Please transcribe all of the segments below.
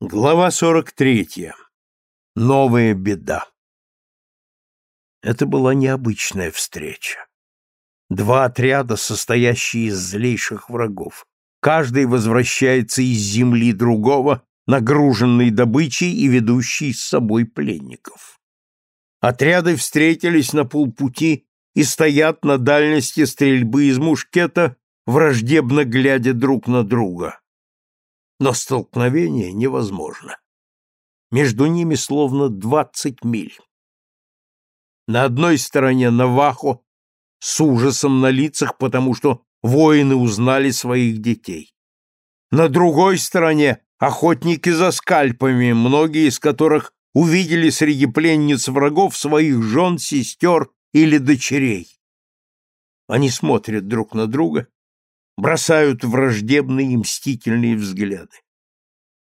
Глава 43. Новая беда. Это была необычная встреча. Два отряда, состоящие из злейших врагов. Каждый возвращается из земли другого, нагруженный добычей и ведущий с собой пленников. Отряды встретились на полпути и стоят на дальности стрельбы из мушкета, враждебно глядя друг на друга но столкновение невозможно. Между ними словно двадцать миль. На одной стороне Навахо с ужасом на лицах, потому что воины узнали своих детей. На другой стороне охотники за скальпами, многие из которых увидели среди пленниц врагов своих жен, сестер или дочерей. Они смотрят друг на друга бросают враждебные и мстительные взгляды.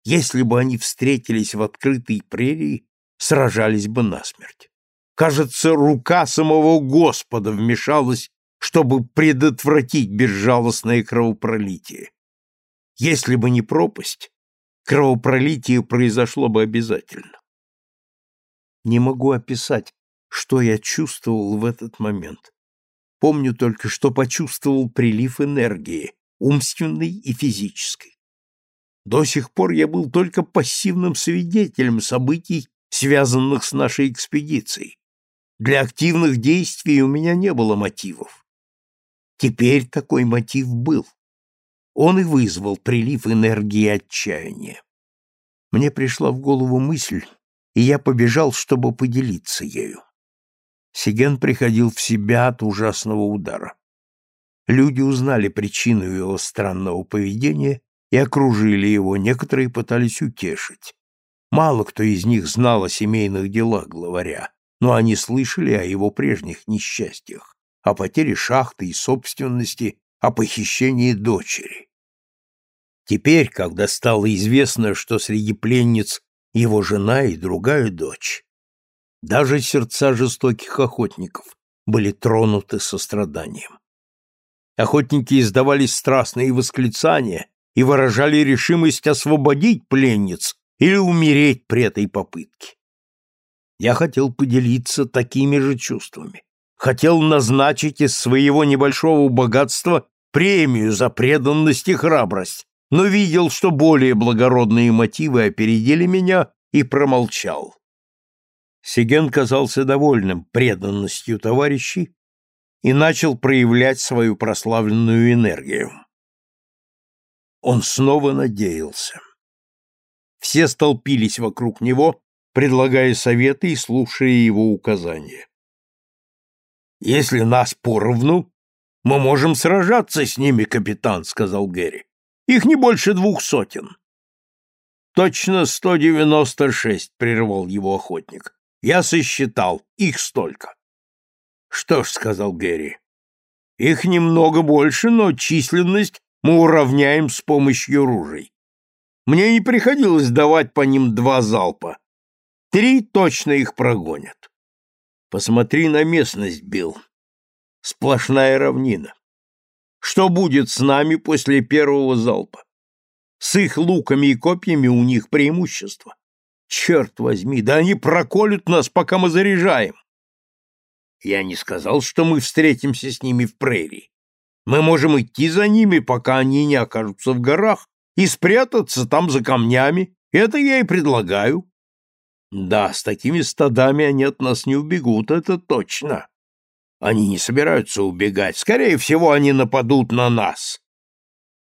Если бы они встретились в открытой прерии, сражались бы насмерть. Кажется, рука самого Господа вмешалась, чтобы предотвратить безжалостное кровопролитие. Если бы не пропасть, кровопролитие произошло бы обязательно. Не могу описать, что я чувствовал в этот момент. Помню только, что почувствовал прилив энергии, умственной и физической. До сих пор я был только пассивным свидетелем событий, связанных с нашей экспедицией. Для активных действий у меня не было мотивов. Теперь такой мотив был. Он и вызвал прилив энергии отчаяния. Мне пришла в голову мысль, и я побежал, чтобы поделиться ею. Сиген приходил в себя от ужасного удара. Люди узнали причину его странного поведения и окружили его, некоторые пытались утешить. Мало кто из них знал о семейных делах главаря, но они слышали о его прежних несчастьях, о потере шахты и собственности, о похищении дочери. Теперь, когда стало известно, что среди пленниц его жена и другая дочь, даже сердца жестоких охотников были тронуты состраданием. Охотники издавали страстные восклицания и выражали решимость освободить пленниц или умереть при этой попытке. Я хотел поделиться такими же чувствами. Хотел назначить из своего небольшого богатства премию за преданность и храбрость, но видел, что более благородные мотивы опередили меня и промолчал. Сиген казался довольным преданностью товарищей и начал проявлять свою прославленную энергию. Он снова надеялся. Все столпились вокруг него, предлагая советы и слушая его указания. «Если нас поровну, мы можем сражаться с ними, капитан», — сказал Гэри. «Их не больше двух сотен». «Точно сто девяносто шесть», — прервал его охотник. Я сосчитал, их столько. Что ж, сказал Гэри, их немного больше, но численность мы уравняем с помощью ружей. Мне не приходилось давать по ним два залпа. Три точно их прогонят. Посмотри на местность, Билл. Сплошная равнина. Что будет с нами после первого залпа? С их луками и копьями у них преимущество. Черт возьми, да они проколют нас, пока мы заряжаем. Я не сказал, что мы встретимся с ними в прерии. Мы можем идти за ними, пока они не окажутся в горах, и спрятаться там за камнями. Это я и предлагаю. Да, с такими стадами они от нас не убегут, это точно. Они не собираются убегать. Скорее всего, они нападут на нас.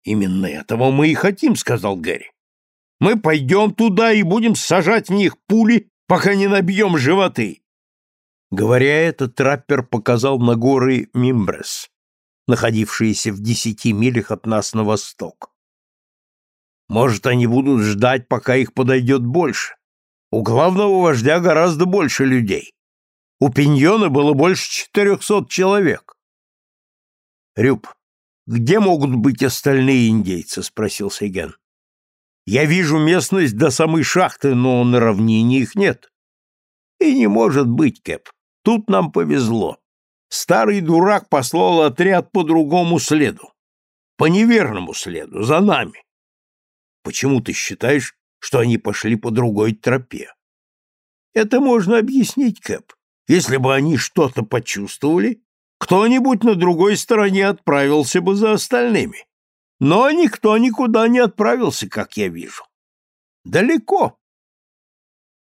Именно этого мы и хотим, сказал Гэри. Мы пойдем туда и будем сажать в них пули, пока не набьем животы. Говоря это, траппер показал на горы Мимбрес, находившиеся в десяти милях от нас на восток. Может, они будут ждать, пока их подойдет больше. У главного вождя гораздо больше людей. У Пиньона было больше четырехсот человек. Рюб, где могут быть остальные индейцы? спросил Сейген. Я вижу местность до самой шахты, но на равнине их нет. И не может быть, Кэп. Тут нам повезло. Старый дурак послал отряд по другому следу. По неверному следу, за нами. Почему ты считаешь, что они пошли по другой тропе. Это можно объяснить, Кэп. Если бы они что-то почувствовали, кто-нибудь на другой стороне отправился бы за остальными. Но никто никуда не отправился, как я вижу. Далеко.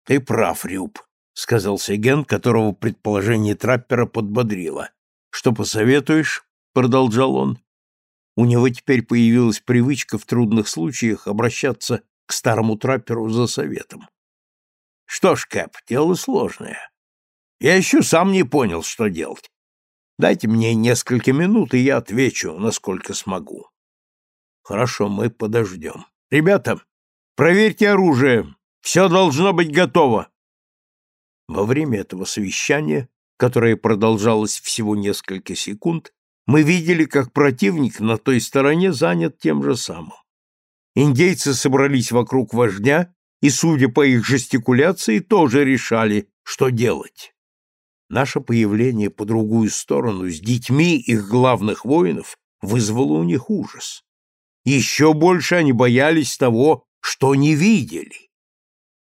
Ты прав, Рюб, сказал Сеген, которого предположение траппера подбодрило. Что посоветуешь? продолжал он. У него теперь появилась привычка в трудных случаях обращаться к старому трапперу за советом. Что ж, Кэп, дело сложное. Я еще сам не понял, что делать. Дайте мне несколько минут, и я отвечу, насколько смогу. Хорошо, мы подождем. Ребята, проверьте оружие. Все должно быть готово. Во время этого совещания, которое продолжалось всего несколько секунд, мы видели, как противник на той стороне занят тем же самым. Индейцы собрались вокруг вождя и, судя по их жестикуляции, тоже решали, что делать. Наше появление по другую сторону с детьми их главных воинов вызвало у них ужас. Еще больше они боялись того, что не видели.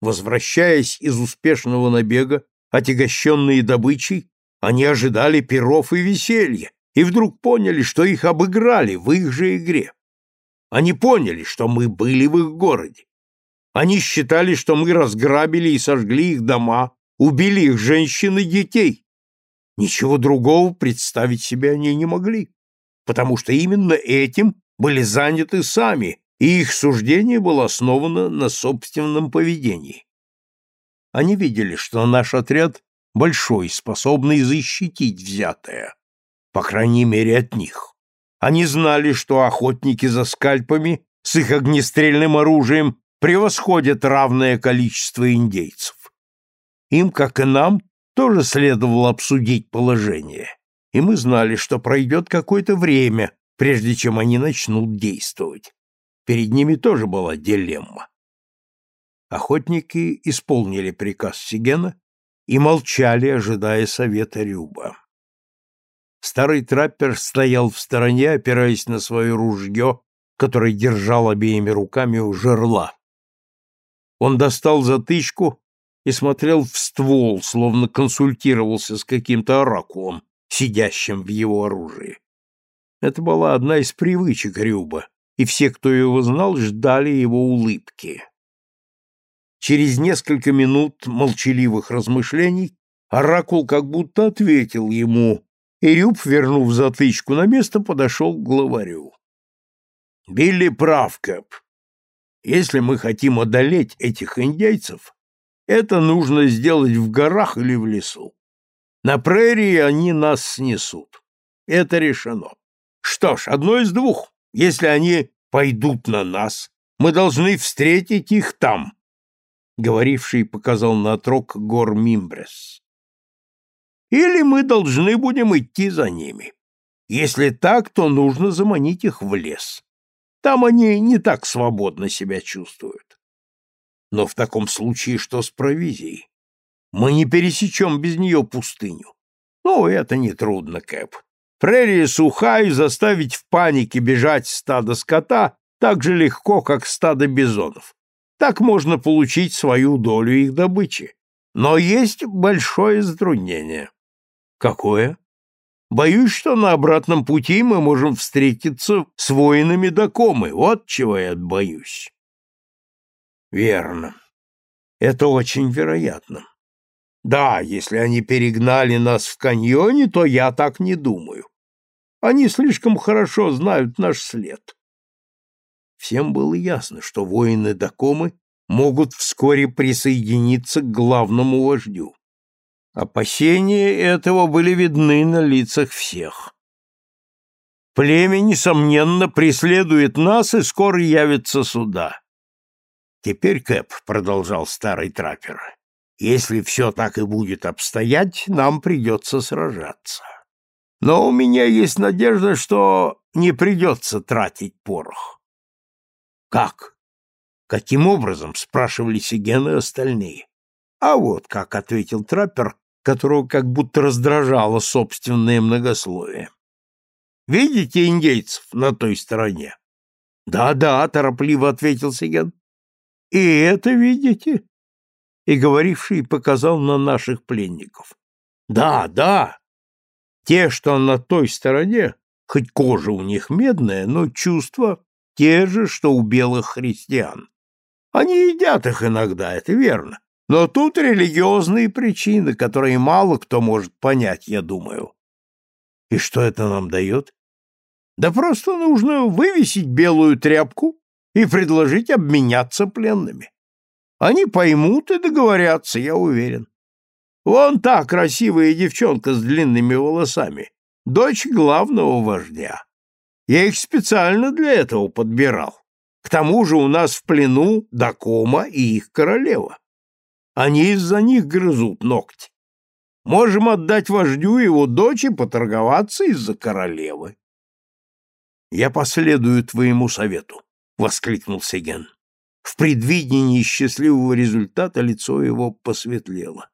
Возвращаясь из успешного набега, отягощенные добычей, они ожидали перов и веселья, и вдруг поняли, что их обыграли в их же игре. Они поняли, что мы были в их городе. Они считали, что мы разграбили и сожгли их дома, убили их женщин и детей. Ничего другого представить себе они не могли, потому что именно этим были заняты сами, и их суждение было основано на собственном поведении. Они видели, что наш отряд большой, способный защитить взятое по крайней мере от них. Они знали, что охотники за скальпами с их огнестрельным оружием превосходят равное количество индейцев. Им, как и нам, тоже следовало обсудить положение, и мы знали, что пройдет какое-то время, прежде чем они начнут действовать. Перед ними тоже была дилемма. Охотники исполнили приказ Сигена и молчали, ожидая совета Рюба. Старый траппер стоял в стороне, опираясь на свое ружье, которое держал обеими руками у жерла. Он достал затычку и смотрел в ствол, словно консультировался с каким-то оракулом, сидящим в его оружии. Это была одна из привычек Рюба, и все, кто его знал, ждали его улыбки. Через несколько минут молчаливых размышлений оракул как будто ответил ему, и Рюб, вернув затычку на место, подошел к главарю. «Билли прав, Кэп. Если мы хотим одолеть этих индейцев, это нужно сделать в горах или в лесу. На прерии они нас снесут. Это решено. Что ж, одно из двух. Если они пойдут на нас, мы должны встретить их там. Говоривший показал на трог гор Мимбрес или мы должны будем идти за ними. Если так, то нужно заманить их в лес. Там они не так свободно себя чувствуют. Но в таком случае что с провизией? Мы не пересечем без нее пустыню. Ну, это нетрудно, Кэп. Прерия суха, и заставить в панике бежать стадо скота так же легко, как стадо бизонов. Так можно получить свою долю их добычи. Но есть большое затруднение. Какое? Боюсь, что на обратном пути мы можем встретиться с воинами Дакомы. Вот чего я боюсь. Верно. Это очень вероятно. Да, если они перегнали нас в каньоне, то я так не думаю. Они слишком хорошо знают наш след. Всем было ясно, что воины Дакомы могут вскоре присоединиться к главному вождю. Опасения этого были видны на лицах всех. Племя, несомненно, преследует нас и скоро явится сюда. Теперь, Кэп, — продолжал старый траппер, — если все так и будет обстоять, нам придется сражаться. Но у меня есть надежда, что не придется тратить порох. Как? Каким образом? — спрашивали Сиген и остальные. А вот как, — ответил траппер, которого как будто раздражало собственное многословие. «Видите индейцев на той стороне?» «Да-да», — торопливо ответил Сиген. И это видите? И говоривший показал на наших пленников. Да, да. Те, что на той стороне, хоть кожа у них медная, но чувства те же, что у белых христиан. Они едят их иногда, это верно. Но тут религиозные причины, которые мало кто может понять, я думаю. И что это нам дает? Да просто нужно вывесить белую тряпку и предложить обменяться пленными. Они поймут и договорятся, я уверен. Вон та красивая девчонка с длинными волосами, дочь главного вождя. Я их специально для этого подбирал. К тому же у нас в плену Дакома и их королева. Они из-за них грызут ногти. Можем отдать вождю его дочь и поторговаться из-за королевы. Я последую твоему совету, воскликнул Сеген. В предвидении счастливого результата лицо его посветлело.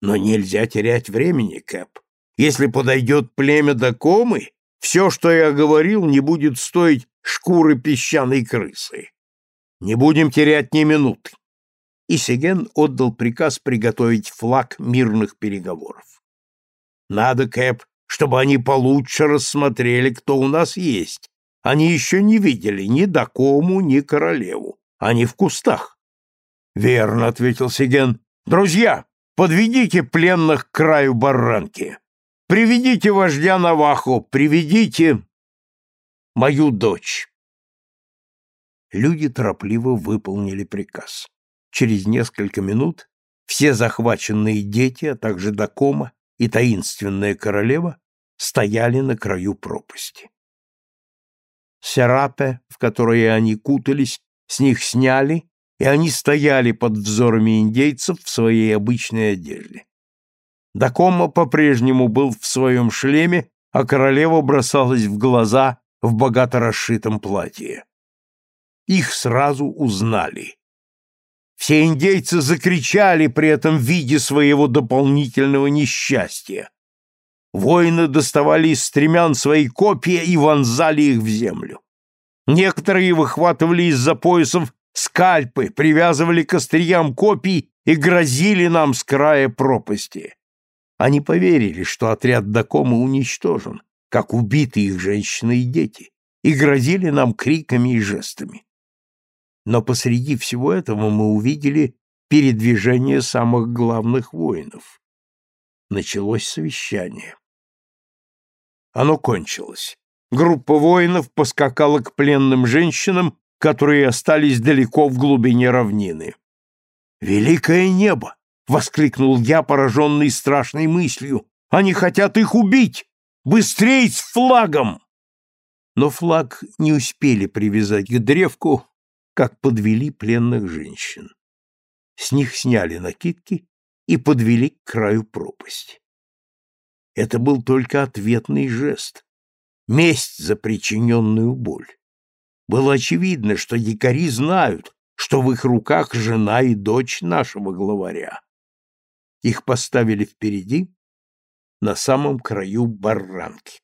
Но нельзя терять времени, Кэп. Если подойдет племя Дакомы, все, что я говорил, не будет стоить шкуры песчаной крысы. Не будем терять ни минуты и Сеген отдал приказ приготовить флаг мирных переговоров. Надо, Кэп, чтобы они получше рассмотрели, кто у нас есть. Они еще не видели ни Дакому, ни королеву. Они в кустах. — Верно, — ответил Сеген. — Друзья, подведите пленных к краю барранки. Приведите вождя Навахо, приведите мою дочь. Люди торопливо выполнили приказ. Через несколько минут все захваченные дети, а также Дакома и таинственная королева стояли на краю пропасти. Серапе, в которые они кутались, с них сняли, и они стояли под взорами индейцев в своей обычной одежде. Дакома по-прежнему был в своем шлеме, а королева бросалась в глаза в богато расшитом платье. Их сразу узнали. Все индейцы закричали при этом виде своего дополнительного несчастья. Воины доставали из стремян свои копья и вонзали их в землю. Некоторые выхватывали из-за поясов скальпы, привязывали к остриям копий и грозили нам с края пропасти. Они поверили, что отряд Дакома уничтожен, как убиты их женщины и дети, и грозили нам криками и жестами но посреди всего этого мы увидели передвижение самых главных воинов. Началось совещание. Оно кончилось. Группа воинов поскакала к пленным женщинам, которые остались далеко в глубине равнины. «Великое небо!» — воскликнул я, пораженный страшной мыслью. «Они хотят их убить! Быстрей с флагом!» Но флаг не успели привязать к древку, как подвели пленных женщин. С них сняли накидки и подвели к краю пропасти. Это был только ответный жест, месть за причиненную боль. Было очевидно, что дикари знают, что в их руках жена и дочь нашего главаря. Их поставили впереди, на самом краю барранки.